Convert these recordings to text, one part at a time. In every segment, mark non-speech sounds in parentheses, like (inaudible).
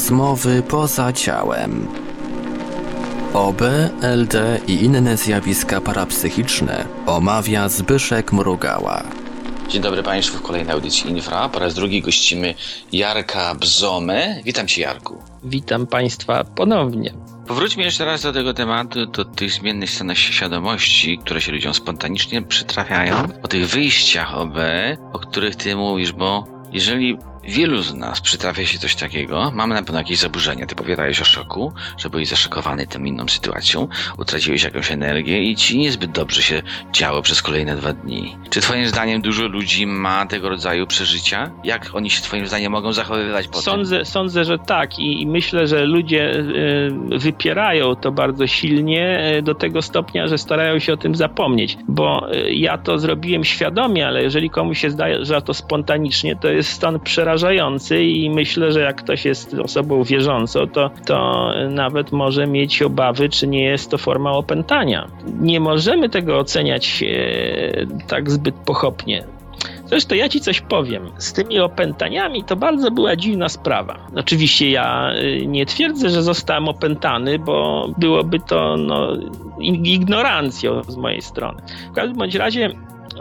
Rozmowy poza ciałem. OB, LD i inne zjawiska parapsychiczne omawia Zbyszek Mrugała. Dzień dobry Państwu w kolejnej audycji Infra. Po raz drugi gościmy Jarka Bzomę. Witam Cię Jarku. Witam Państwa ponownie. Powróćmy jeszcze raz do tego tematu, do tych zmiennych stanach świadomości, które się ludziom spontanicznie przytrafiają, o tych wyjściach OB, o których Ty mówisz, bo jeżeli Wielu z nas przytrafia się coś takiego. Mamy na pewno jakieś zaburzenia. Ty powiadałeś o szoku, że byłeś zaszokowany tą inną sytuacją, utraciłeś jakąś energię i ci niezbyt dobrze się działo przez kolejne dwa dni. Czy twoim zdaniem dużo ludzi ma tego rodzaju przeżycia? Jak oni się twoim zdaniem mogą zachowywać potem? Sądzę, sądzę że tak i, myślę, że ludzie y, wypierają to bardzo silnie y, do tego stopnia, że starają się o tym zapomnieć, bo y, ja to zrobiłem świadomie, ale jeżeli komuś się zdaje, że to spontanicznie, to jest stan przerażający przerażający i myślę, że jak ktoś jest osobą wierzącą, to, to nawet może mieć obawy, czy nie jest to forma opętania. Nie możemy tego oceniać e, tak zbyt pochopnie. Zresztą ja ci coś powiem. Z tymi opętaniami to bardzo była dziwna sprawa. Oczywiście ja e, nie twierdzę, że zostałem opętany, bo byłoby to no, ignorancją z mojej strony. W każdym bądź razie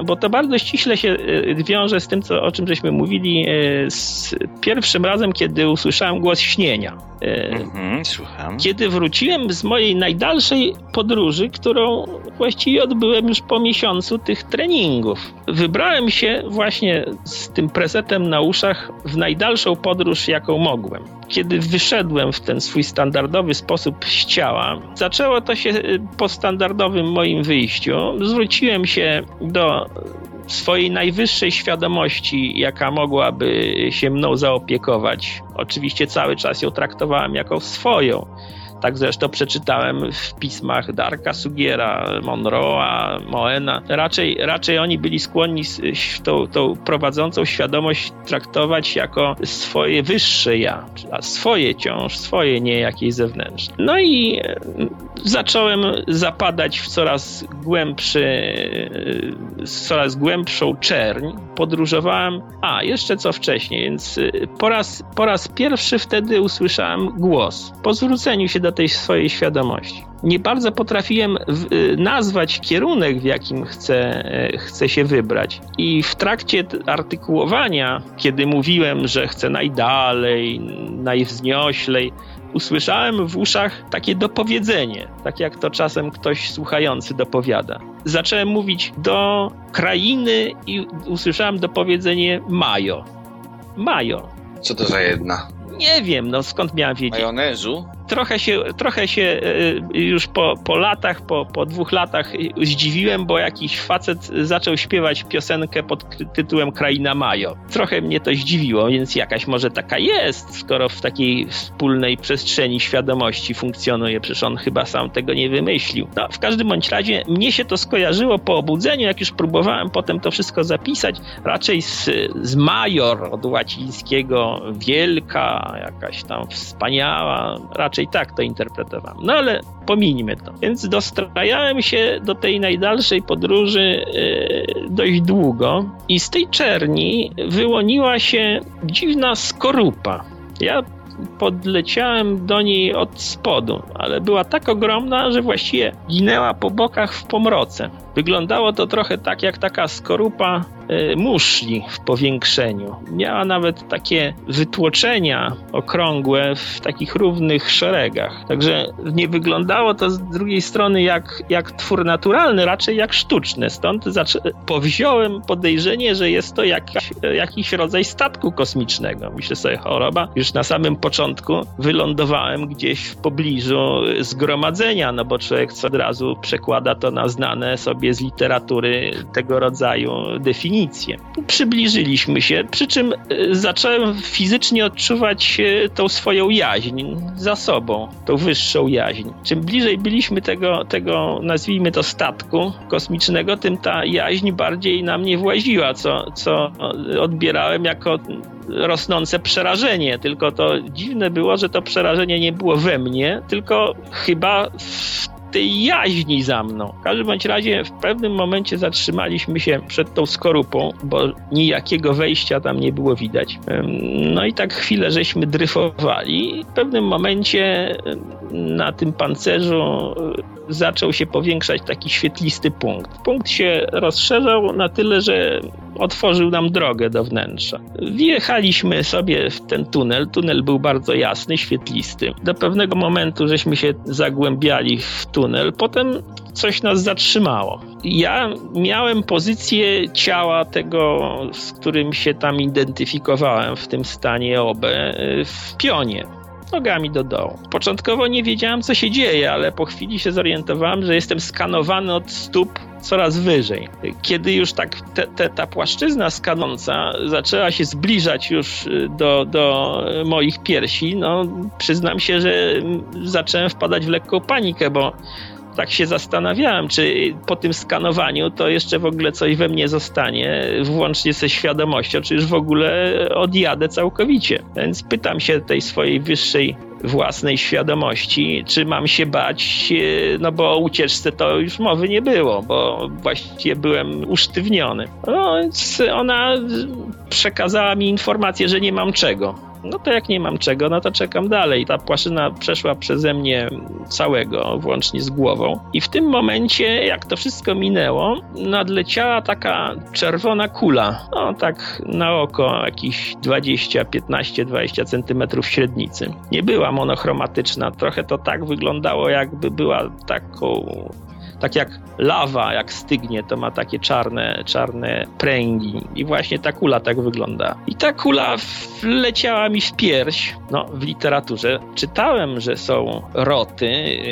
bo to bardzo ściśle się e, wiąże z tym, co, o czym żeśmy mówili e, z pierwszym razem, kiedy usłyszałem głos śnienia. Mhm, słucham. Kiedy wróciłem z mojej najdalszej podróży, którą właściwie odbyłem już po miesiącu tych treningów. Wybrałem się właśnie z tym prezetem na uszach w najdalszą podróż, jaką mogłem. Kiedy wyszedłem w ten swój standardowy sposób z ciała, zaczęło to się po standardowym moim wyjściu. Zwróciłem się do swojej najwyższej świadomości, jaka mogłaby się mną zaopiekować. Oczywiście cały czas ją traktowałem jako swoją. Tak zresztą przeczytałem w pismach Darka Sugiera, Monroe'a, Moena. Raczej, raczej oni byli skłonni tą, tą prowadzącą świadomość traktować jako swoje wyższe ja, a swoje ciąż, swoje, nie jakieś zewnętrzne. No i e, zacząłem zapadać w coraz głębszy, coraz głębszą czerń. Podróżowałem, a jeszcze co wcześniej, więc e, po raz, po raz pierwszy wtedy usłyszałem głos. Po zwróceniu się do do tej swojej świadomości. Nie bardzo potrafiłem w, y, nazwać kierunek, w jakim chcę, y, chcę się wybrać. I w trakcie artykułowania, kiedy mówiłem, że chcę najdalej, najwznioślej, usłyszałem w uszach takie dopowiedzenie, tak jak to czasem ktoś słuchający dopowiada. Zacząłem mówić do krainy i usłyszałem dopowiedzenie Majo. Majo. Co to za jedna? Nie wiem, no skąd miałem wiedzieć. Majonezu? Trochę się, trochę się e, już po, po latach, po, po dwóch latach zdziwiłem, bo jakiś facet zaczął śpiewać piosenkę pod tytułem Kraina Majo. Trochę mnie to zdziwiło, więc jakaś może taka jest, skoro w takiej wspólnej przestrzeni świadomości funkcjonuje, przecież on chyba sam tego nie wymyślił. No, w każdym bądź razie mnie się to skojarzyło po obudzeniu, jak już próbowałem potem to wszystko zapisać, raczej z, z major od łacińskiego wielka, jakaś tam wspaniała, raczej raczej tak to interpretowałem. No ale pominijmy to. Więc dostrajałem się do tej najdalszej podróży yy, dość długo i z tej czerni wyłoniła się dziwna skorupa. Ja podleciałem do niej od spodu, ale była tak ogromna, że właściwie ginęła po bokach w pomroce. Wyglądało to trochę tak jak taka skorupa muszli w powiększeniu. Miała nawet takie wytłoczenia okrągłe w takich równych szeregach. Także nie wyglądało to z drugiej strony jak, jak twór naturalny, raczej jak sztuczny. Stąd powziąłem podejrzenie, że jest to jakaś, jakiś rodzaj statku kosmicznego. Myślę sobie, choroba. Już na samym początku wylądowałem gdzieś w pobliżu zgromadzenia, no bo człowiek co od razu przekłada to na znane sobie z literatury tego rodzaju definicje. Przybliżyliśmy się, przy czym e, zacząłem fizycznie odczuwać e, tą swoją jaźń za sobą, tą wyższą jaźń. Czym bliżej byliśmy tego, tego nazwijmy to statku kosmicznego, tym ta jaźń bardziej na mnie właziła, co, co odbierałem jako rosnące przerażenie. Tylko to dziwne było, że to przerażenie nie było we mnie, tylko chyba w tej jaźni za mną. W każdym bądź razie w pewnym momencie zatrzymaliśmy się przed tą skorupą, bo nijakiego wejścia tam nie było widać. No i tak chwilę żeśmy dryfowali. W pewnym momencie na tym pancerzu zaczął się powiększać taki świetlisty punkt. Punkt się rozszerzał na tyle, że otworzył nam drogę do wnętrza. Wjechaliśmy sobie w ten tunel. Tunel był bardzo jasny, świetlisty. Do pewnego momentu żeśmy się zagłębiali w tunel, potem coś nas zatrzymało. Ja miałem pozycję ciała tego, z którym się tam identyfikowałem w tym stanie OB w pionie nogami do dołu. Początkowo nie wiedziałem, co się dzieje, ale po chwili się zorientowałem, że jestem skanowany od stóp coraz wyżej. Kiedy już tak te, te, ta płaszczyzna skanąca zaczęła się zbliżać już y, do, do moich piersi, no przyznam się, że zacząłem wpadać w lekką panikę, bo tak się zastanawiałem, czy po tym skanowaniu to jeszcze w ogóle coś we mnie zostanie, włącznie ze świadomością, czy już w ogóle odjadę całkowicie. Więc pytam się tej swojej wyższej własnej świadomości, czy mam się bać, e, no bo o ucieczce to już mowy nie było, bo właściwie byłem usztywniony. No więc ona przekazała mi informację, że nie mam czego no to jak nie mam czego, no to czekam dalej. Ta płaszczyzna przeszła przeze mnie całego, włącznie z głową. I w tym momencie, jak to wszystko minęło, nadleciała taka czerwona kula. No tak na oko jakieś 20, 15, 20 centymetrów średnicy. Nie była monochromatyczna, trochę to tak wyglądało, jakby była taką tak jak lawa, jak stygnie, to ma takie czarne, czarne pręgi. I właśnie ta kula tak wygląda. I ta kula wleciała mi w pierś. No, w literaturze czytałem, że są roty,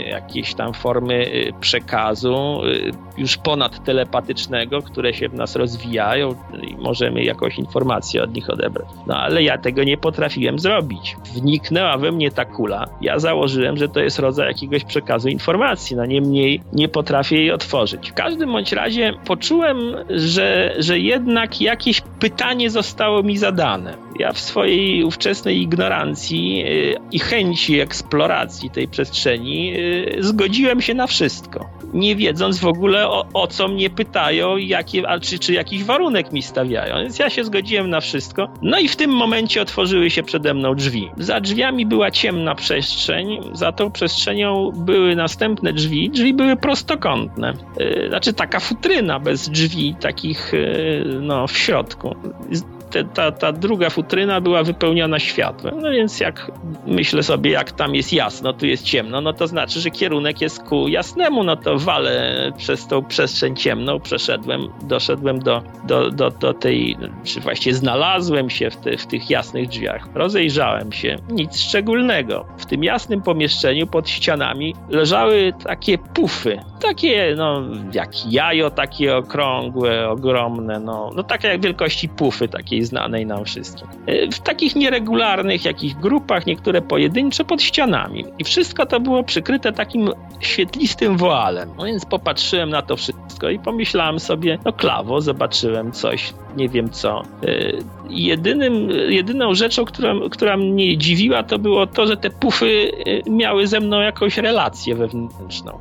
jakieś tam formy y, przekazu, y, już ponad telepatycznego, które się w nas rozwijają i możemy jakąś informację od nich odebrać. No ale ja tego nie potrafiłem zrobić. Wniknęła we mnie ta kula. Ja założyłem, że to jest rodzaj jakiegoś przekazu informacji. No niemniej nie potrafiłem potrafię jej otworzyć. W każdym bądź razie poczułem, że, że jednak jakieś pytanie zostało mi zadane. Ja w swojej ówczesnej ignorancji yy, i chęci eksploracji tej przestrzeni yy, zgodziłem się na wszystko. Nie wiedząc w ogóle o, o co mnie pytają, jakie, a czy, czy jakiś warunek mi stawiają. Więc ja się zgodziłem na wszystko. No i w tym momencie otworzyły się przede mną drzwi. Za drzwiami była ciemna przestrzeń, za tą przestrzenią były następne drzwi. Drzwi były prostokątne. Y, znaczy taka futryna bez drzwi takich y, no, w środku te, ta, ta druga futryna była wypełniona światłem. No więc jak myślę sobie, jak tam jest jasno, tu jest ciemno, no to znaczy, że kierunek jest ku jasnemu, no to walę przez tą przestrzeń ciemną, przeszedłem, doszedłem do, do, do, do tej, czy właściwie znalazłem się w, te, w tych jasnych drzwiach. Rozejrzałem się, nic szczególnego. W tym jasnym pomieszczeniu pod ścianami leżały takie pufy, takie no jak jajo, takie okrągłe, ogromne, no, no takie jak wielkości pufy, takie znanej nam wszystkim. E, w takich nieregularnych jakichś grupach, niektóre pojedyncze pod ścianami. I wszystko to było przykryte takim świetlistym woalem. No więc popatrzyłem na to wszystko i pomyślałem sobie, no klawo, zobaczyłem coś, nie wiem co. E, jedynym, jedyną rzeczą, która, która mnie dziwiła, to było to, że te pufy e, miały ze mną jakąś relację wewnętrzną.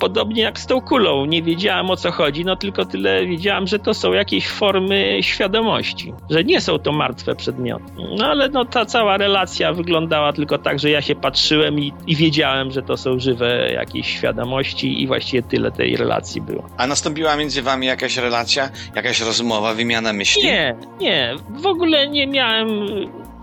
Podobnie jak z tą kulą. Nie wiedziałem o co chodzi, no tylko tyle wiedziałem, że to są jakieś formy świadomości że nie są to martwe przedmioty. No ale no, ta cała relacja wyglądała tylko tak, że ja się patrzyłem i, i wiedziałem, że to są żywe jakieś świadomości i właściwie tyle tej relacji było. A nastąpiła między wami jakaś relacja, jakaś rozmowa, wymiana myśli? Nie, nie. W ogóle nie miałem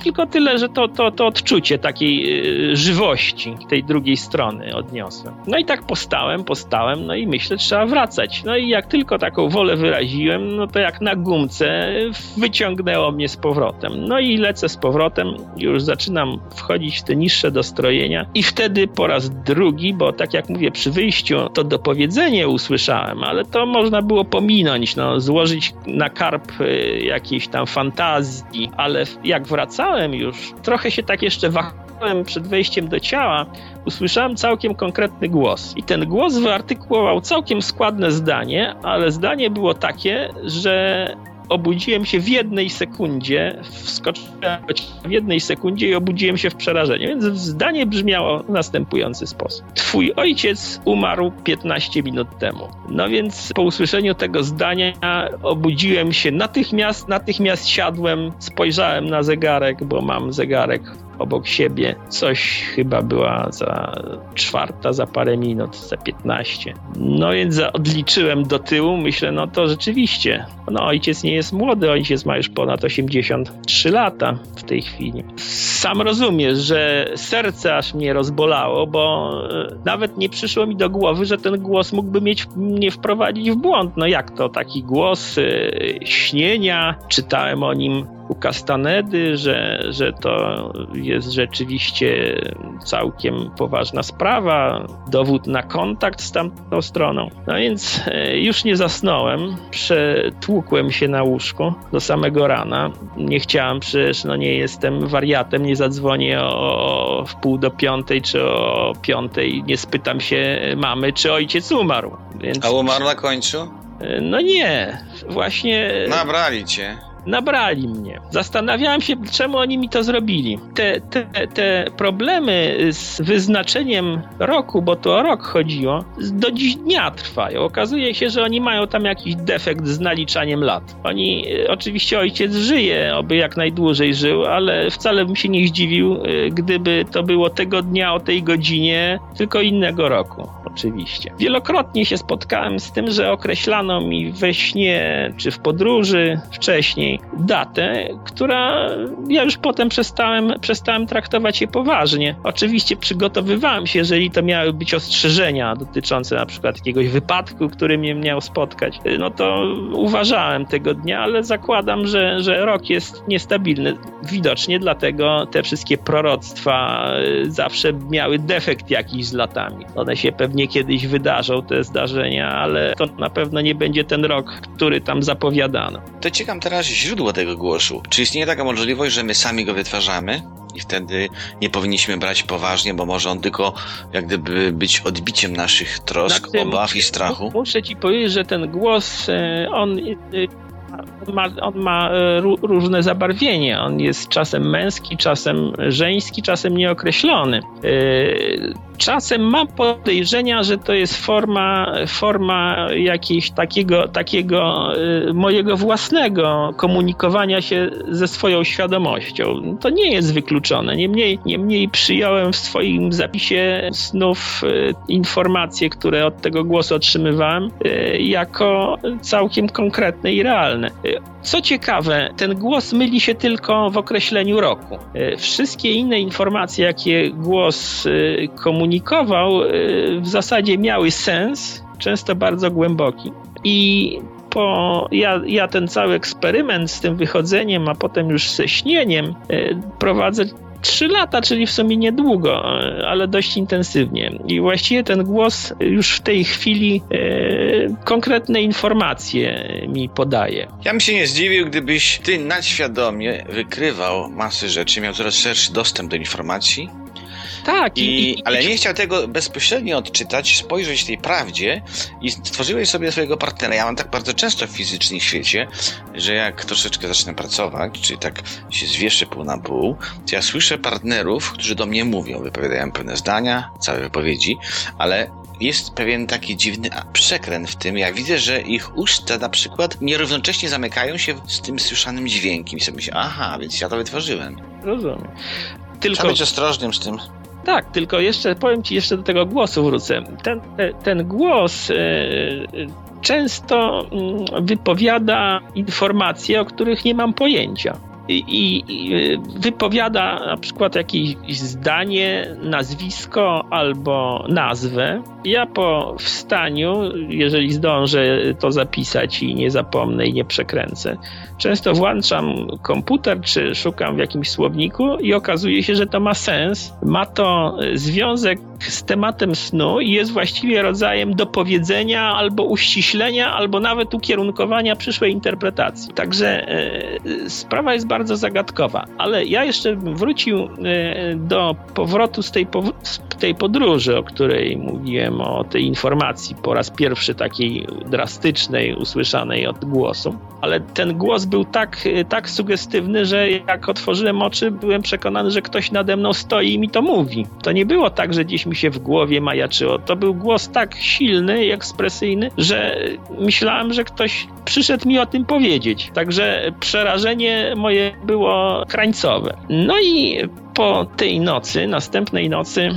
tylko tyle, że to, to, to odczucie takiej y, żywości tej drugiej strony odniosłem. No i tak postałem, postałem, no i myślę, trzeba wracać. No i jak tylko taką wolę wyraziłem, no to jak na gumce wyciągnęło mnie z powrotem. No i lecę z powrotem, już zaczynam wchodzić w te niższe dostrojenia i wtedy po raz drugi, bo tak jak mówię, przy wyjściu to dopowiedzenie usłyszałem, ale to można było pominąć, no, złożyć na karp y, jakiejś tam fantazji, ale jak wracałem, już, trochę się tak jeszcze wahałem przed wejściem do ciała, usłyszałem całkiem konkretny głos. I ten głos wyartykułował całkiem składne zdanie, ale zdanie było takie, że obudziłem się w jednej sekundzie, wskoczyłem w jednej sekundzie i obudziłem się w przerażeniu. Więc zdanie brzmiało w następujący sposób. Twój ojciec umarł 15 minut temu. No więc po usłyszeniu tego zdania obudziłem się natychmiast, natychmiast siadłem, spojrzałem na zegarek, bo mam zegarek obok siebie. Coś chyba była za czwarta, za parę minut, za 15. No więc odliczyłem do tyłu, myślę, no to rzeczywiście, no ojciec nie jest młody, ojciec ma już ponad 83 lata w tej chwili. Sam rozumiesz, że serce aż mnie rozbolało, bo e, nawet nie przyszło mi do głowy, że ten głos mógłby mieć, mnie wprowadzić w błąd. No jak to, taki głos yy, śnienia, czytałem o nim u Castanedy, że, że to jest rzeczywiście całkiem poważna sprawa, dowód na kontakt z tamtą stroną. No więc e, już nie zasnąłem, przetłukłem się na łóżku do samego rana. Nie chciałem przecież, no nie jestem wariatem, nie zadzwonię o, w pół do piątej czy o piątej, nie spytam się mamy, czy ojciec umarł. Więc... A umarł na końcu? E, no nie, właśnie... Nabrali cię nabrali mnie. Zastanawiałem się, czemu oni mi to zrobili. Te, te, te problemy z wyznaczeniem roku, bo to o rok chodziło, do dziś dnia trwają. Okazuje się, że oni mają tam jakiś defekt z naliczaniem lat. Oni, e, oczywiście ojciec żyje, oby jak najdłużej żył, ale wcale bym się nie zdziwił, e, gdyby to było tego dnia o tej godzinie, tylko innego roku. Oczywiście. Wielokrotnie się spotkałem z tym, że określano mi we śnie czy w podróży wcześniej, datę, która ja już potem przestałem, przestałem traktować je poważnie. Oczywiście przygotowywałem się, jeżeli to miały być ostrzeżenia dotyczące na przykład jakiegoś wypadku, który mnie miał spotkać, no to uważałem tego dnia, ale zakładam, że, że rok jest niestabilny. Widocznie dlatego te wszystkie proroctwa y, zawsze miały defekt jakiś z latami. One się pewnie kiedyś wydarzą, te zdarzenia, ale to na pewno nie będzie ten rok, który tam zapowiadano. To ciekam teraz źródło tego głosu. Czy istnieje taka możliwość, że my sami go wytwarzamy? I wtedy nie powinniśmy brać poważnie, bo może on tylko jak gdyby być odbiciem naszych trosk, znaczy, obaw i strachu. Muszę ci powiedzieć, że ten głos, e, on e, on ma, on ma e, różne zabarwienie. On jest czasem męski, czasem żeński, czasem nieokreślony. Czasem mam podejrzenia, że to jest forma, forma jakiegoś takiego, takiego y, mojego własnego komunikowania się ze swoją świadomością. To nie jest wykluczone. Niemniej, niemniej przyjąłem w swoim zapisie snów informacje, które od tego głosu otrzymywałem, jako całkiem konkretne i realne. Co ciekawe, ten głos myli się tylko w określeniu roku. Wszystkie inne informacje, jakie głos komunikuje, komunikował, y, w zasadzie miały sens, często bardzo głęboki. I po, ja, ja ten cały eksperyment z tym wychodzeniem, a potem już ze śnieniem prowadzę trzy lata, czyli w sumie niedługo, ale dość intensywnie. I właściwie ten głos już w tej chwili e, konkretne informacje mi podaje. Ja bym się nie zdziwił, gdybyś ty nadświadomie wykrywał masy rzeczy, miał coraz szerszy dostęp do informacji tak. I, i, ale nie chciał tego bezpośrednio odczytać, spojrzeć tej prawdzie i stworzyłeś sobie swojego partnera. Ja mam tak bardzo często w fizycznym świecie, że jak troszeczkę zacznę pracować, czyli tak się zwieszę pół na pół, to ja słyszę partnerów, którzy do mnie mówią, wypowiadają pewne zdania, całe wypowiedzi, ale jest pewien taki dziwny przekręt w tym. Ja widzę, że ich usta na przykład nierównocześnie zamykają się z tym słyszanym dźwiękiem i sobie myślę, aha, więc ja to wytworzyłem. Rozumiem. Tylko... Trzeba być ostrożnym z tym. Tak, tylko jeszcze powiem ci jeszcze do tego głosu wrócę. Ten, ten głos e, często mm, wypowiada informacje, o których nie mam pojęcia. I, wypowiada na przykład jakieś zdanie, nazwisko albo nazwę. Ja po wstaniu, jeżeli zdążę to zapisać i nie zapomnę i nie przekręcę, często włączam komputer czy szukam w jakimś słowniku i okazuje się, że to ma sens. Ma to związek z tematem snu i jest właściwie rodzajem dopowiedzenia albo uściślenia, albo nawet ukierunkowania przyszłej interpretacji. Także e, sprawa jest bardzo zagadkowa, ale ja jeszcze wrócił e, do powrotu z tej, z tej podróży, o której mówiłem, o tej informacji po raz pierwszy takiej drastycznej, usłyszanej od głosu. ale ten głos był tak, tak sugestywny, że jak otworzyłem oczy, byłem przekonany, że ktoś nade mną stoi i mi to mówi. To nie było tak, że gdzieś mi się w głowie majaczyło. To był głos tak silny i ekspresyjny, że myślałem, że ktoś przyszedł mi o tym powiedzieć. Także przerażenie moje było krańcowe. No i po tej nocy, następnej nocy,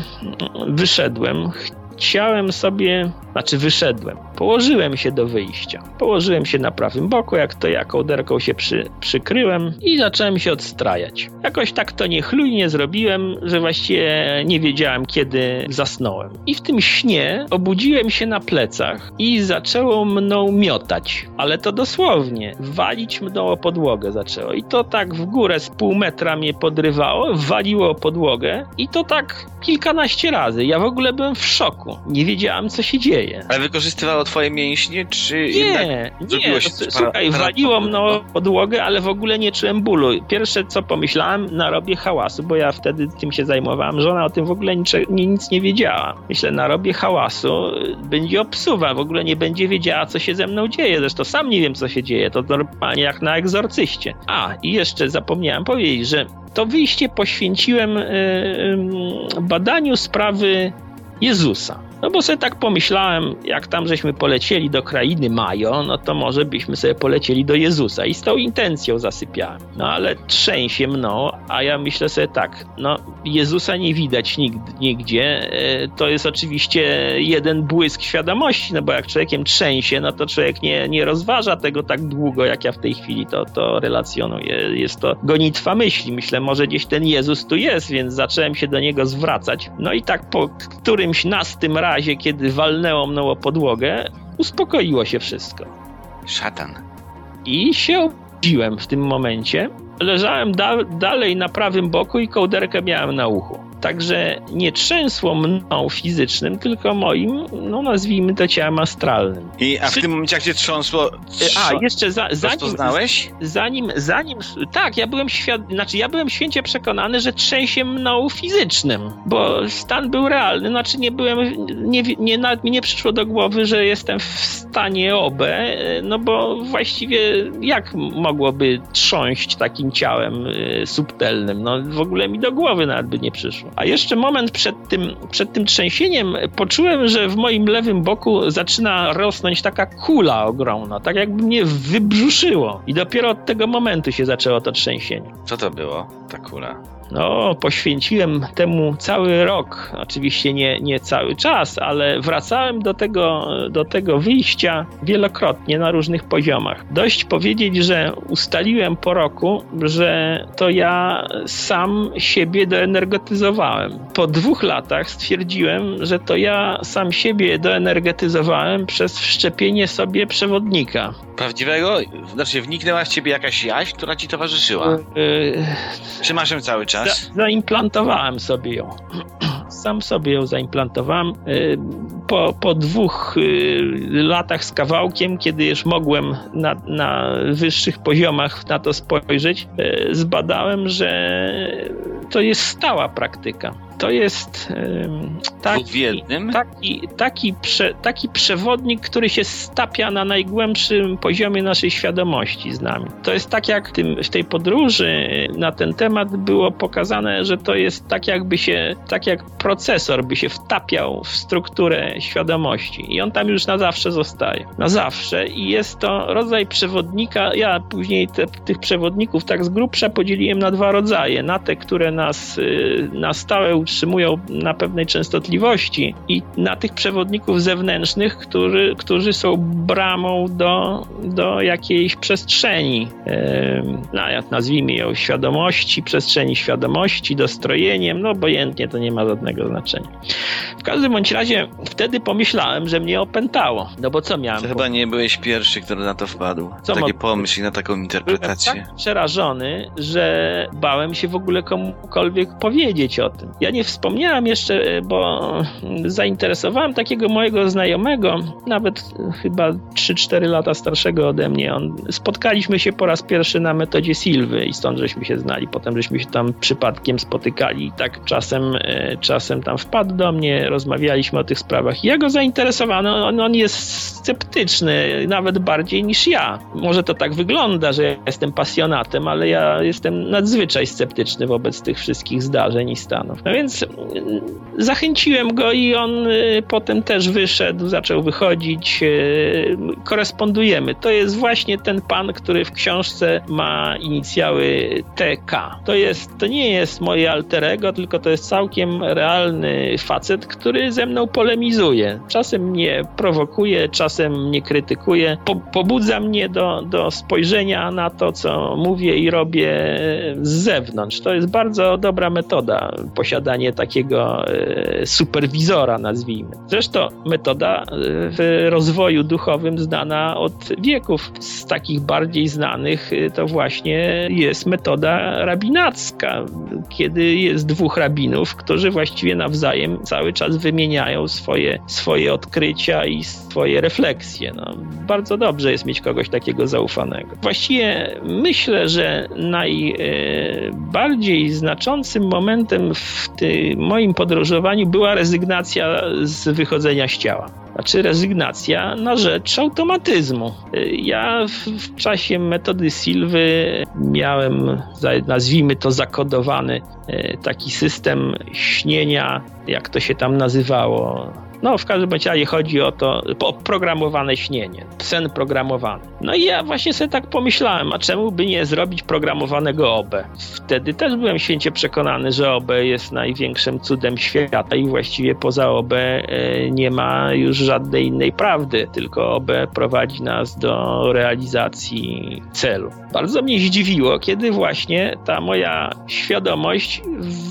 wyszedłem. Chciałem sobie znaczy wyszedłem. Położyłem się do wyjścia. Położyłem się na prawym boku, jak to ja kołderką się przy, przykryłem i zacząłem się odstrajać. Jakoś tak to niechlujnie zrobiłem, że właściwie nie wiedziałem, kiedy zasnąłem. I w tym śnie obudziłem się na plecach i zaczęło mną miotać. Ale to dosłownie. Walić mną o podłogę zaczęło. I to tak w górę z pół metra mnie podrywało, waliło o podłogę i to tak kilkanaście razy. Ja w ogóle byłem w szoku. Nie wiedziałem, co się dzieje dzieje. Ale wykorzystywało twoje mięśnie, czy nie, nie, no, słuchaj, waliło mną podłogę, ale w ogóle nie czułem bólu. Pierwsze co pomyślałem, narobię hałasu, bo ja wtedy tym się zajmowałem. Żona o tym w ogóle nic, nic nie wiedziała. Myślę, narobię hałasu, będzie obsuwa, w ogóle nie będzie wiedziała, co się ze mną dzieje. Zresztą sam nie wiem, co się dzieje. To normalnie jak na egzorcyście. A, i jeszcze zapomniałem powiedzieć, że to wyjście poświęciłem yy, badaniu sprawy Jezusa. No bo sobie tak pomyślałem, jak tam żeśmy polecieli do krainy Majo, no to może byśmy sobie polecieli do Jezusa i z tą intencją zasypiałem. No ale trzęsie mną, a ja myślę sobie tak, no Jezusa nie widać nigdy, nigdzie. E, to jest oczywiście jeden błysk świadomości, no bo jak człowiekiem trzęsie, no to człowiek nie, nie rozważa tego tak długo, jak ja w tej chwili to, to relacjonuję. Jest to gonitwa myśli. Myślę, może gdzieś ten Jezus tu jest, więc zacząłem się do niego zwracać. No i tak po którymś nastym razie razie, kiedy walnęło mną o podłogę, uspokoiło się wszystko. Szatan. I się obudziłem w tym momencie. Leżałem da dalej na prawym boku i kołderkę miałem na uchu. Także nie trzęsło mną fizycznym, tylko moim, no nazwijmy to ciałem astralnym. I, a w Czy... tym momencie jak cię trząsło... A, jeszcze za, zanim... znałeś? Zanim, zanim... Tak, ja byłem świad... Znaczy, ja byłem święcie przekonany, że trzęsie mną fizycznym, bo stan był realny, znaczy nie byłem... Nie, nie, nawet mi nie przyszło do głowy, że jestem w stanie OB, no bo właściwie jak mogłoby trząść takim ciałem y, subtelnym? No w ogóle mi do głowy nawet by nie przyszło. A jeszcze moment przed tym, przed tym trzęsieniem poczułem, że w moim lewym boku zaczyna rosnąć taka kula ogromna, tak jakby mnie wybrzuszyło. I dopiero od tego momentu się zaczęło to trzęsienie. Co to było, ta kula? No, poświęciłem temu cały rok. Oczywiście nie, nie cały czas, ale wracałem do tego, do tego wyjścia wielokrotnie na różnych poziomach. Dość powiedzieć, że ustaliłem po roku, że to ja sam siebie doenergetyzowałem. Po dwóch latach stwierdziłem, że to ja sam siebie doenergetyzowałem przez wszczepienie sobie przewodnika. Prawdziwego? Znaczy, wniknęła w ciebie jakaś jaźń, która ci towarzyszyła? Yy... Trzymasz ją cały czas? Za, zaimplantowałem sobie ją. (clears throat) Sam sobie ją zaimplantowałem. Po, po dwóch yy, latach z kawałkiem, kiedy już mogłem na, na wyższych poziomach na to spojrzeć, yy, zbadałem, że to jest stała praktyka to jest taki, taki, taki, prze, taki przewodnik, który się stapia na najgłębszym poziomie naszej świadomości z nami. To jest tak jak tym, w tej podróży na ten temat było pokazane, że to jest tak jakby się, tak jak procesor by się wtapiał w strukturę świadomości i on tam już na zawsze zostaje. Na zawsze i jest to rodzaj przewodnika, ja później te, tych przewodników tak z grubsza podzieliłem na dwa rodzaje. Na te, które nas y, na stałe utrzymują na pewnej częstotliwości i na tych przewodników zewnętrznych, który, którzy są bramą do, do jakiejś przestrzeni, no, nazwijmy ją świadomości, przestrzeni świadomości, dostrojeniem, no obojętnie to nie ma żadnego znaczenia. W każdym bądź razie wtedy pomyślałem, że mnie opętało, no bo co miałem? To chyba nie byłeś pierwszy, który na to wpadł. Co Takie pomysł na taką interpretację. Byłem tak przerażony, że bałem się w ogóle komukolwiek powiedzieć o tym. Ja nie wspomniałem jeszcze, bo zainteresowałem takiego mojego znajomego, nawet chyba 3-4 lata starszego ode mnie. On, spotkaliśmy się po raz pierwszy na metodzie Silwy i stąd żeśmy się znali. Potem żeśmy się tam przypadkiem spotykali i tak czasem, e, czasem tam wpadł do mnie, rozmawialiśmy o tych sprawach. I ja go zainteresowano, on, on jest sceptyczny, nawet bardziej niż ja. Może to tak wygląda, że ja jestem pasjonatem, ale ja jestem nadzwyczaj sceptyczny wobec tych wszystkich zdarzeń i stanów. No więc mm, zachęciłem go i on y, potem też wyszedł, zaczął wychodzić, y, korespondujemy. To jest właśnie ten pan, który w książce ma inicjały TK. To jest, to nie jest moje alterego, tylko to jest całkiem realny facet, który ze mną polemizuje. Czasem mnie prowokuje, czasem mnie krytykuje, po, pobudza mnie do, do spojrzenia na to, co mówię i robię z zewnątrz. To jest bardzo dobra metoda, posiadanie takiego e, superwizora, nazwijmy. Zresztą metoda e, w rozwoju duchowym znana od wieków. Z takich bardziej znanych e, to właśnie jest metoda rabinacka, kiedy jest dwóch rabinów, którzy właściwie nawzajem cały czas wymieniają swoje, swoje odkrycia i swoje refleksje. No, bardzo dobrze jest mieć kogoś takiego zaufanego. Właściwie myślę, że najbardziej znaczącym momentem w tym moim podróżowaniu była rezygnacja z wychodzenia z ciała. Znaczy rezygnacja na rzecz automatyzmu. Ja w, w czasie metody Silwy miałem, nazwijmy to, zakodowany e, taki system śnienia, jak to się tam nazywało no, w każdym razie chodzi o to, o programowane śnienie, sen programowany. No i ja właśnie sobie tak pomyślałem, a czemu by nie zrobić programowanego OB? Wtedy też byłem święcie przekonany, że OB jest największym cudem świata i właściwie poza OB e, nie ma już żadnej innej prawdy, tylko OB prowadzi nas do realizacji celu. Bardzo mnie zdziwiło, kiedy właśnie ta moja świadomość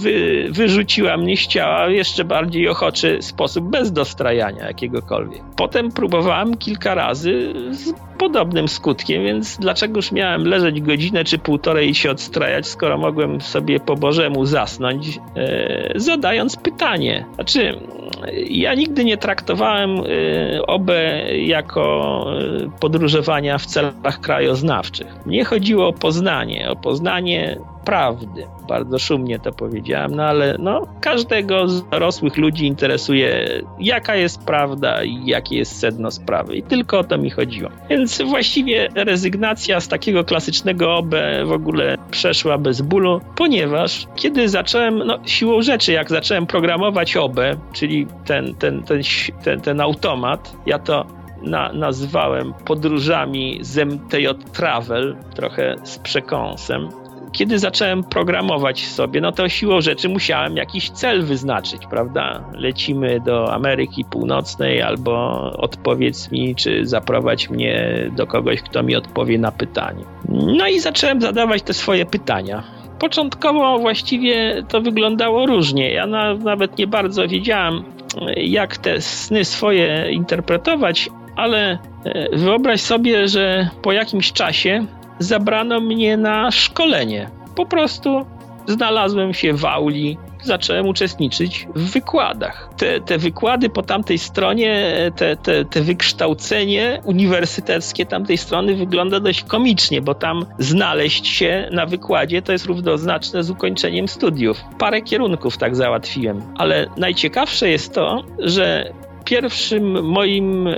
wy, wyrzuciła mnie z ciała w jeszcze bardziej ochoczy sposób, bez dostrajania jakiegokolwiek. Potem próbowałem kilka razy z podobnym skutkiem, więc dlaczegoż miałem leżeć godzinę czy półtorej i się odstrajać, skoro mogłem sobie po Bożemu zasnąć, e, zadając pytanie. Znaczy, ja nigdy nie traktowałem OB jako e, podróżowania w celach krajoznawczych. Mnie chodziło o poznanie, o poznanie prawdy. Bardzo szumnie to powiedziałem, no ale no, każdego z dorosłych ludzi interesuje, jaka jest prawda i jakie jest sedno sprawy. I tylko o to mi chodziło. Więc właściwie rezygnacja z takiego klasycznego OB w ogóle przeszła bez bólu, ponieważ kiedy zacząłem, no siłą rzeczy, jak zacząłem programować OB, czyli ten, ten, ten, ten, ten automat, ja to na, nazwałem podróżami z MTJ Travel, trochę z przekąsem kiedy zacząłem programować sobie, no to siłą rzeczy musiałem jakiś cel wyznaczyć, prawda? Lecimy do Ameryki Północnej albo odpowiedz mi, czy zaprowadź mnie do kogoś, kto mi odpowie na pytanie. No i zacząłem zadawać te swoje pytania. Początkowo właściwie to wyglądało różnie. Ja na, nawet nie bardzo wiedziałem, jak te sny swoje interpretować, ale e, wyobraź sobie, że po jakimś czasie zabrano mnie na szkolenie. Po prostu znalazłem się w auli, zacząłem uczestniczyć w wykładach. Te, te wykłady po tamtej stronie, te, te, te wykształcenie uniwersyteckie tamtej strony wygląda dość komicznie, bo tam znaleźć się na wykładzie to jest równoznaczne z ukończeniem studiów. Parę kierunków tak załatwiłem, ale najciekawsze jest to, że pierwszym moim e,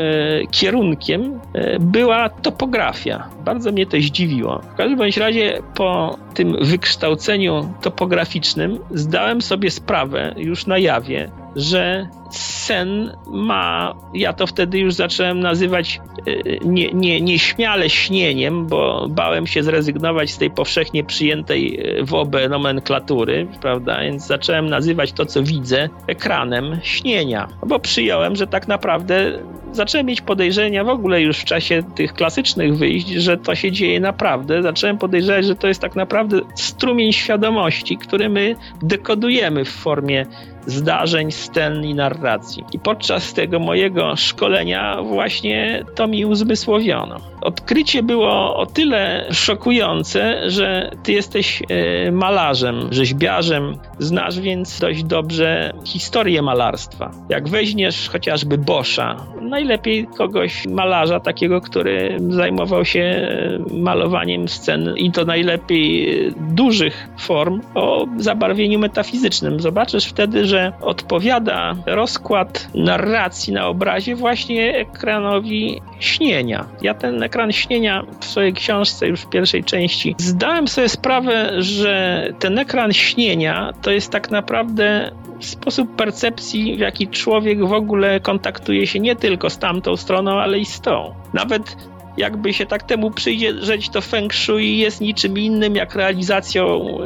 kierunkiem e, była topografia. Bardzo mnie to zdziwiło. W każdym bądź razie po tym wykształceniu topograficznym zdałem sobie sprawę już na jawie, że sen ma, ja to wtedy już zacząłem nazywać e, nie, nie, nieśmiale śnieniem, bo bałem się zrezygnować z tej powszechnie przyjętej w OB nomenklatury, prawda? Więc zacząłem nazywać to, co widzę, ekranem śnienia, bo przyjąłem, że tak naprawdę zacząłem mieć podejrzenia w ogóle już w czasie tych klasycznych wyjść, że to się dzieje naprawdę. Zacząłem podejrzewać, że to jest tak naprawdę strumień świadomości, który my dekodujemy w formie zdarzeń, scen i narracji. I podczas tego mojego szkolenia właśnie to mi uzmysłowiono. Odkrycie było o tyle szokujące, że ty jesteś e, malarzem, rzeźbiarzem, znasz więc dość dobrze historię malarstwa. Jak weźmiesz chociażby Boscha, najlepiej kogoś malarza takiego, który zajmował się e, malowaniem scen i to najlepiej e, dużych form o zabarwieniu metafizycznym. Zobaczysz wtedy, że odpowiada rozkład narracji na obrazie właśnie ekranowi śnienia. Ja ten ekran śnienia w swojej książce już w pierwszej części zdałem sobie sprawę, że ten ekran śnienia to jest tak naprawdę sposób percepcji, w jaki człowiek w ogóle kontaktuje się nie tylko z tamtą stroną, ale i z tą. Nawet jakby się tak temu przyjrzeć, to Feng Shui jest niczym innym jak realizacją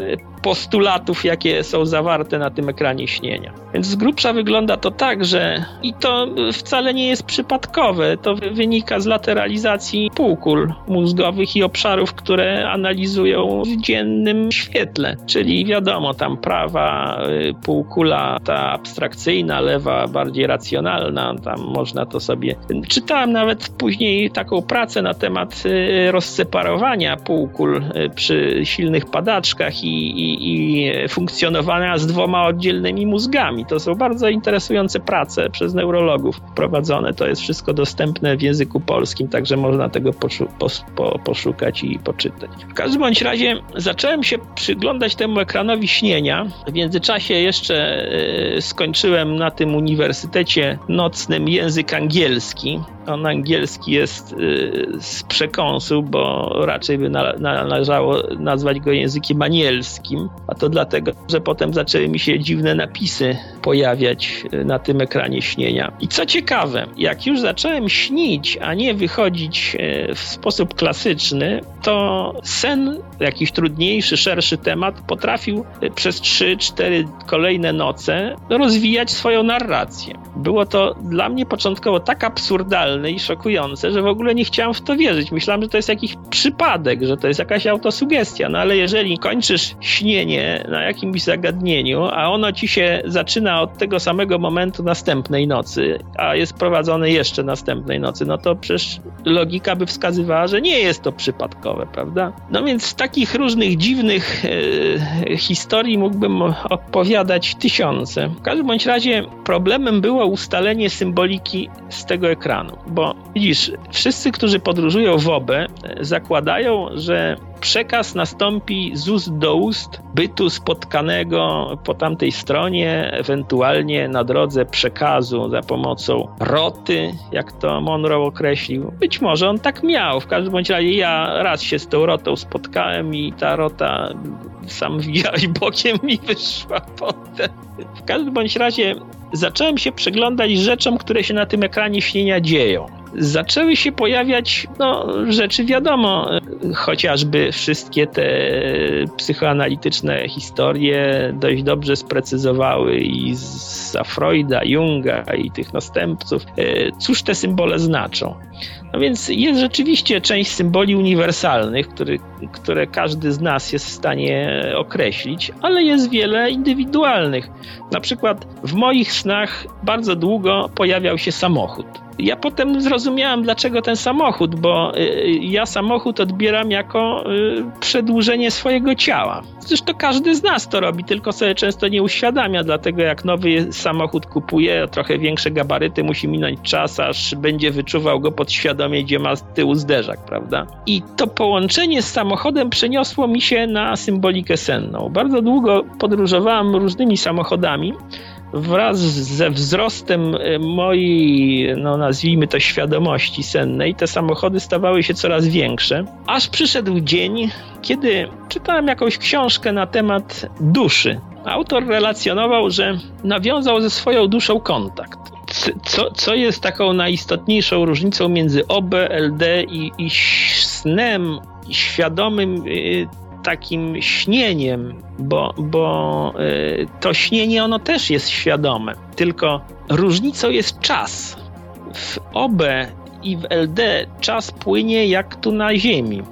postulatów, jakie są zawarte na tym ekranie śnienia. Więc z grubsza wygląda to tak, że i to wcale nie jest przypadkowe, to wynika z lateralizacji półkul mózgowych i obszarów, które analizują w dziennym świetle. Czyli wiadomo, tam prawa y, półkula, ta abstrakcyjna, lewa bardziej racjonalna, tam można to sobie. Czytałem nawet później taką pracę na temat y, rozseparowania półkul y, przy silnych padaczkach i, i i, funkcjonowania z dwoma oddzielnymi mózgami. To są bardzo interesujące prace przez neurologów prowadzone. To jest wszystko dostępne w języku polskim, także można tego poszu po poszukać i poczytać. W każdym bądź razie zacząłem się przyglądać temu ekranowi śnienia. W międzyczasie jeszcze y, skończyłem na tym uniwersytecie nocnym język angielski. On angielski jest y, z przekąsu, bo raczej by należało nazwać go językiem anielskim a to dlatego, że potem zaczęły mi się dziwne napisy pojawiać e, na tym ekranie śnienia. I co ciekawe, jak już zacząłem śnić, a nie wychodzić e, w sposób klasyczny, to sen, jakiś trudniejszy, szerszy temat, potrafił przez 3-4 kolejne noce rozwijać swoją narrację. Było to dla mnie początkowo tak absurdalne i szokujące, że w ogóle nie chciałem w to wierzyć. Myślałem, że to jest jakiś przypadek, że to jest jakaś autosugestia. No ale jeżeli kończysz śnienie na jakimś zagadnieniu, a ono ci się zaczyna od tego samego momentu następnej nocy, a jest prowadzone jeszcze następnej nocy, no to przecież logika by wskazywała, że nie jest to przypadkowe, prawda? No więc takich różnych dziwnych e, historii mógłbym opowiadać tysiące. W każdym bądź razie problemem było ustalenie symboliki z tego ekranu, bo widzisz, wszyscy, którzy podróżują w OBE, zakładają, że przekaz nastąpi z ust do ust bytu spotkanego po tamtej stronie, ewentualnie na drodze przekazu za pomocą roty, jak to Monroe określił. Być może on tak miał. W każdym bądź razie ja raz się z tą rotą spotkałem i ta rota, sam widziałeś, (laughs) bokiem mi wyszła potem. W każdym bądź razie zacząłem się przyglądać rzeczom, które się na tym ekranie śnienia dzieją zaczęły się pojawiać no, rzeczy wiadomo, chociażby wszystkie te psychoanalityczne historie dość dobrze sprecyzowały i za Freuda, Junga i tych następców, e, cóż te symbole znaczą. No więc jest rzeczywiście część symboli uniwersalnych, który, które każdy z nas jest w stanie określić, ale jest wiele indywidualnych. Na przykład w moich snach bardzo długo pojawiał się samochód ja potem zrozumiałem, dlaczego ten samochód, bo y, ja samochód odbieram jako y, przedłużenie swojego ciała. Zresztą każdy z nas to robi, tylko sobie często nie uświadamia, dlatego jak nowy samochód kupuje, trochę większe gabaryty, musi minąć czas, aż będzie wyczuwał go podświadomie, gdzie ma z tyłu zderzak, prawda? I to połączenie z samochodem przeniosło mi się na symbolikę senną. Bardzo długo podróżowałem różnymi samochodami, wraz ze wzrostem e, mojej, no nazwijmy to, świadomości sennej, te samochody stawały się coraz większe, aż przyszedł dzień, kiedy czytałem jakąś książkę na temat duszy. Autor relacjonował, że nawiązał ze swoją duszą kontakt. Co, co jest taką najistotniejszą różnicą między OB, LD i, i snem, świadomym y, takim śnieniem, bo, bo y, to śnienie ono też jest świadome, tylko różnicą jest czas. W OB i w LD czas płynie jak tu na ziemi.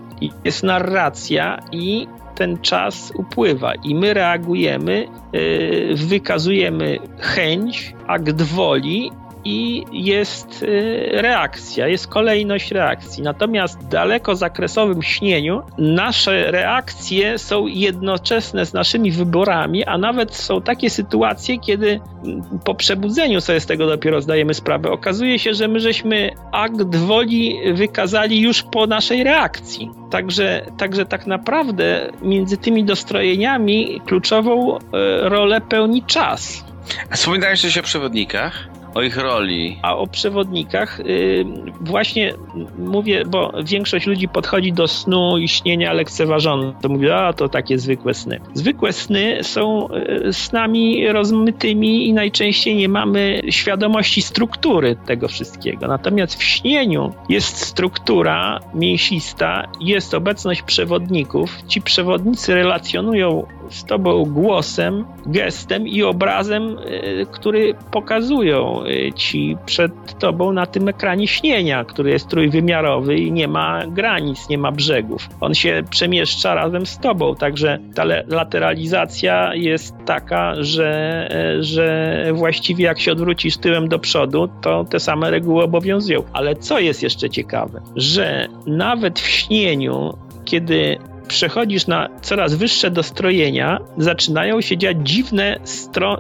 Jest narracja i ten czas upływa i my reagujemy, yy, wykazujemy chęć, akt woli i jest y, reakcja, jest kolejność reakcji. Natomiast w dalekozakresowym śnieniu nasze reakcje są jednoczesne z naszymi wyborami, a nawet są takie sytuacje, kiedy mm, po przebudzeniu sobie z tego dopiero zdajemy sprawę. Okazuje się, że my żeśmy akt woli wykazali już po naszej reakcji. Także, także tak naprawdę między tymi dostrojeniami kluczową y, rolę pełni czas. A wspominałeś o przewodnikach? O ich roli. A o przewodnikach yy, właśnie mówię, bo większość ludzi podchodzi do snu i śnienia lekceważąco. To mówi, a to takie zwykłe sny. Zwykłe sny są yy, snami rozmytymi i najczęściej nie mamy świadomości struktury tego wszystkiego. Natomiast w śnieniu jest struktura mięsista, jest obecność przewodników. Ci przewodnicy relacjonują z tobą głosem, gestem i obrazem, yy, który pokazują ci przed tobą na tym ekranie śnienia, który jest trójwymiarowy i nie ma granic, nie ma brzegów. On się przemieszcza razem z tobą, także ta lateralizacja jest taka, że, że właściwie jak się odwrócisz tyłem do przodu, to te same reguły obowiązują. Ale co jest jeszcze ciekawe, że nawet w śnieniu, kiedy przechodzisz na coraz wyższe dostrojenia, zaczynają się dziać dziwne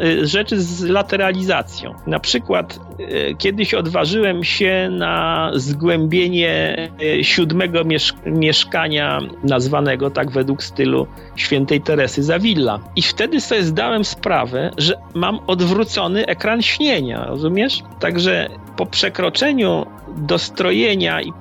y, rzeczy z lateralizacją. Na przykład y, kiedyś odważyłem się na zgłębienie y, siódmego miesz mieszkania, nazwanego tak według stylu świętej Teresy Zawilla. I wtedy sobie zdałem sprawę, że mam odwrócony ekran śnienia, rozumiesz? Także po przekroczeniu dostrojenia i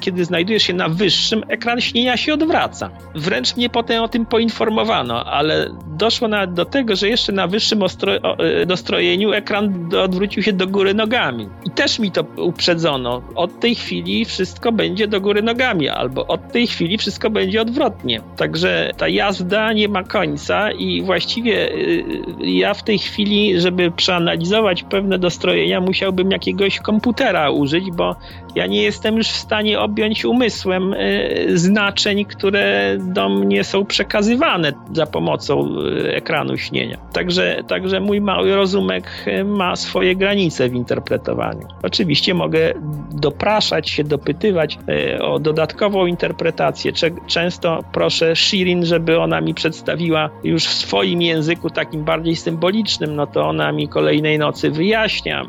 kiedy znajdujesz się na wyższym, ekran śnienia się odwraca. Wręcz mnie potem o tym poinformowano, ale doszło nawet do tego, że jeszcze na wyższym e, dostrojeniu ekran odwrócił się do góry nogami. I też mi to uprzedzono. Od tej chwili wszystko będzie do góry nogami, albo od tej chwili wszystko będzie odwrotnie. Także ta jazda nie ma końca i właściwie y, ja w tej chwili, żeby przeanalizować pewne dostrojenia, musiałbym jakiegoś komputera użyć, bo ja nie jestem już w stanie objąć umysłem y, znaczeń, które do mnie są przekazywane za pomocą y, ekranu śnienia. Także, także mój mały rozumek y, ma swoje granice w interpretowaniu. Oczywiście mogę dopraszać się, dopytywać o dodatkową interpretację. Często proszę Shirin, żeby ona mi przedstawiła już w swoim języku, takim bardziej symbolicznym, no to ona mi kolejnej nocy wyjaśnia,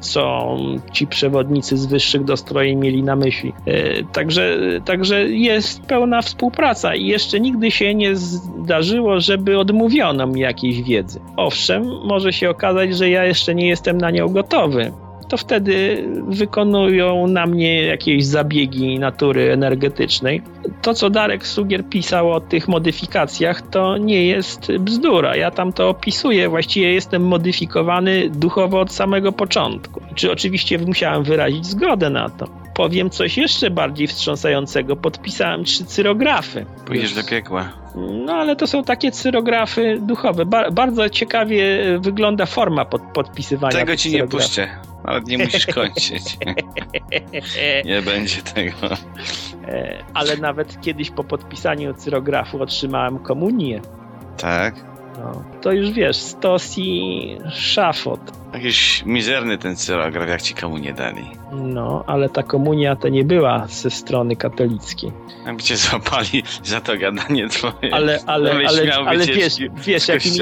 co ci przewodnicy z wyższych dostrojeń mieli na myśli. E, także, także jest pełna współpraca i jeszcze nigdy się nie zdarzyło, żeby odmówiono mi jakiejś wiedzy. Owszem, może się okazać, że ja jeszcze nie jestem na nią gotowy to wtedy wykonują na mnie jakieś zabiegi natury energetycznej. To, co Darek Sugier pisał o tych modyfikacjach, to nie jest bzdura. Ja tam to opisuję, właściwie jestem modyfikowany duchowo od samego początku. Czy oczywiście musiałem wyrazić zgodę na to powiem coś jeszcze bardziej wstrząsającego. Podpisałem trzy cyrografy. Pójdziesz do piekła. No ale to są takie cyrografy duchowe. Ba bardzo ciekawie wygląda forma pod podpisywania. Tego ci nie puszczę. Nawet nie musisz (laughs) kończyć. (laughs) nie będzie tego. E, ale nawet kiedyś po podpisaniu cyrografu otrzymałem komunię. Tak? No, to już wiesz, stos i szafot. Jakiś mizerny ten cyrograf, jak ci komu nie dali. No, ale ta komunia to nie była ze strony katolickiej. Jakby cię złapali za to gadanie twoje. Ale, ale, ale, ale wiesz, wiesz, jaki mi,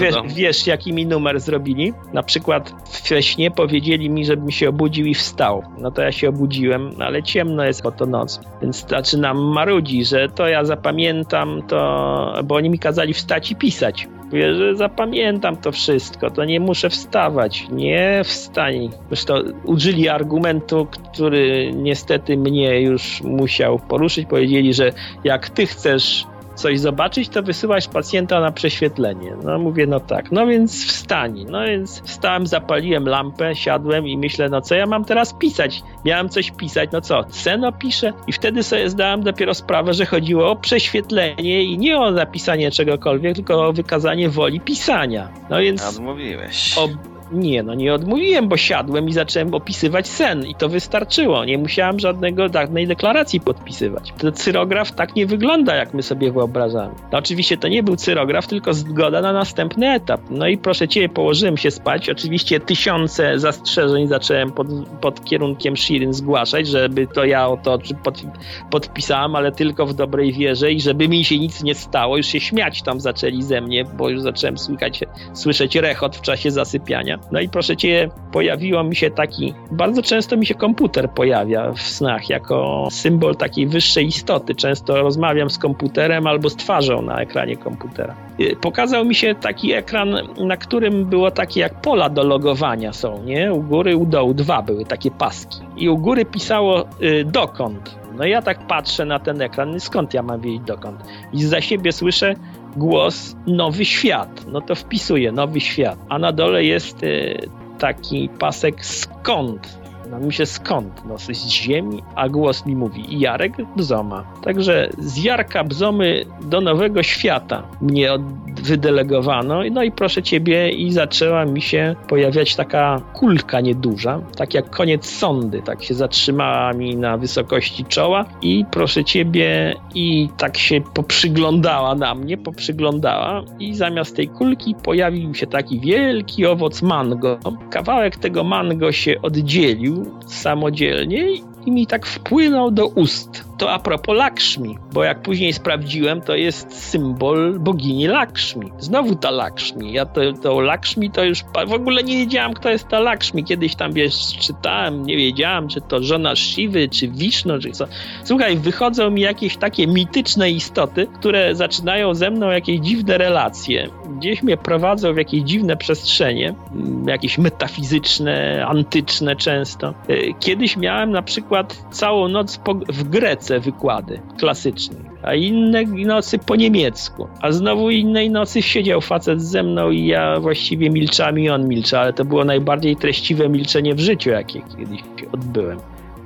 wiesz, wiesz, jaki mi numer zrobili? Na przykład we śnie powiedzieli mi, żebym się obudził i wstał. No to ja się obudziłem, ale ciemno jest, po to noc. Więc zaczynam marudzić, że to ja zapamiętam to, bo oni mi kazali wstać i pisać. Mówię, że zapamiętam to wszystko, to nie muszę wstawać. Nie wstań. Zresztą użyli argumentu, który niestety mnie już musiał poruszyć. Powiedzieli, że jak ty chcesz coś zobaczyć, to wysyłasz pacjenta na prześwietlenie. No mówię, no tak, no więc wstań. No więc wstałem, zapaliłem lampę, siadłem i myślę, no co ja mam teraz pisać? Miałem coś pisać, no co, seno piszę? I wtedy sobie zdałem dopiero sprawę, że chodziło o prześwietlenie i nie o napisanie czegokolwiek, tylko o wykazanie woli pisania. No więc... Odmówiłeś. Ob Nie, no nie odmówiłem, bo siadłem i zacząłem opisywać sen i to wystarczyło. Nie musiałem żadnego, żadnej deklaracji podpisywać. To cyrograf tak nie wygląda, jak my sobie wyobrażamy. No oczywiście to nie był cyrograf, tylko zgoda na następny etap. No i proszę cię, położyłem się spać. Oczywiście tysiące zastrzeżeń zacząłem pod, pod kierunkiem Shirin zgłaszać, żeby to ja o to pod, podpisałem, ale tylko w dobrej wierze i żeby mi się nic nie stało. Już się śmiać tam zaczęli ze mnie, bo już zacząłem słychać, słyszeć rechot w czasie zasypiania. No i proszę cię, pojawiło mi się taki, bardzo często mi się komputer pojawia w snach jako symbol takiej wyższej istoty. Często rozmawiam z komputerem albo z twarzą na ekranie komputera. Y, pokazał mi się taki ekran, na którym było takie jak pola do logowania są, nie? U góry, u dołu dwa były takie paski. I u góry pisało y, dokąd. No ja tak patrzę na ten ekran, skąd ja mam wiedzieć dokąd? I za siebie słyszę głos Nowy Świat. No to wpisuję Nowy Świat. A na dole jest y, taki pasek skąd. No mi się skąd? No z ziemi, a głos mi mówi Jarek Bzoma. Także z Jarka Bzomy do nowego świata mnie wydelegowano. No i proszę ciebie, i zaczęła mi się pojawiać taka kulka nieduża, tak jak koniec sondy, tak się zatrzymała mi na wysokości czoła i proszę ciebie, i tak się poprzyglądała na mnie, poprzyglądała i zamiast tej kulki pojawił się taki wielki owoc mango. Kawałek tego mango się oddzielił samodzielnie i mi tak wpłynął do ust. To a propos Lakshmi, bo jak później sprawdziłem, to jest symbol bogini Lakshmi. Znowu ta Lakshmi. Ja to, to Lakshmi to już w ogóle nie wiedziałem, kto jest ta Lakshmi. Kiedyś tam wiesz, czytałem, nie wiedziałem, czy to żona Shiwy, czy Wiszno, czy co. Słuchaj, wychodzą mi jakieś takie mityczne istoty, które zaczynają ze mną jakieś dziwne relacje. Gdzieś mnie prowadzą w jakieś dziwne przestrzenie, jakieś metafizyczne, antyczne często. E, kiedyś miałem na przykład całą noc w Grece wykłady klasycznej, a innej nocy po niemiecku, a znowu innej nocy siedział facet ze mną i ja właściwie milczałem i on milczał, ale to było najbardziej treściwe milczenie w życiu, jakie kiedyś odbyłem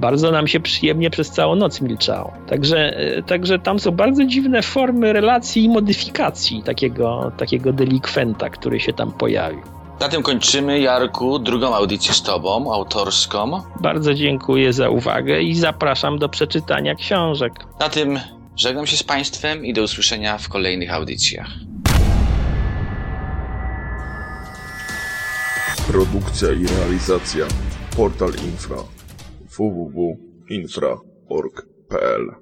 bardzo nam się przyjemnie przez całą noc milczało. Także, e, także tam są bardzo dziwne formy relacji i modyfikacji takiego, takiego delikwenta, który się tam pojawił. Na tym kończymy, Jarku, drugą audycję z Tobą, autorską. Bardzo dziękuję za uwagę i zapraszam do przeczytania książek. Na tym żegnam się z Państwem i do usłyszenia w kolejnych audycjach. Produkcja i realizacja Portal Infra www.infra.org.pl